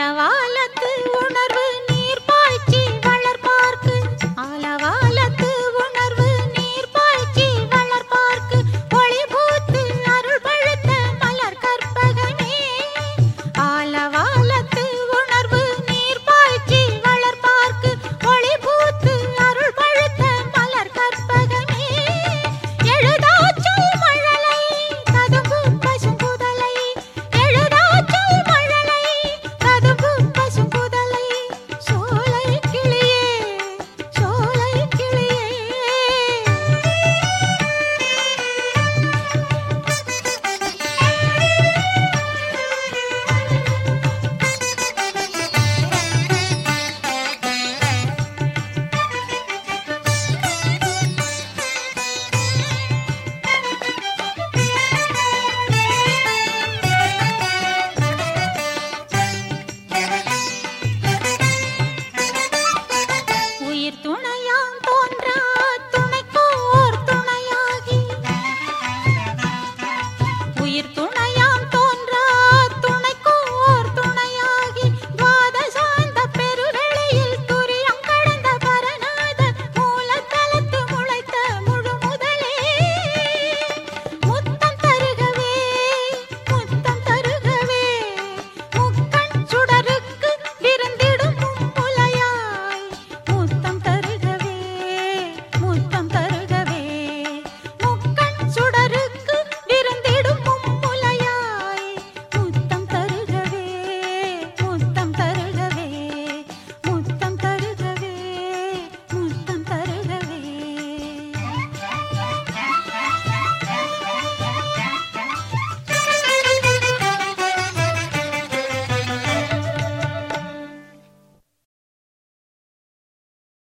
நிலவாலத்த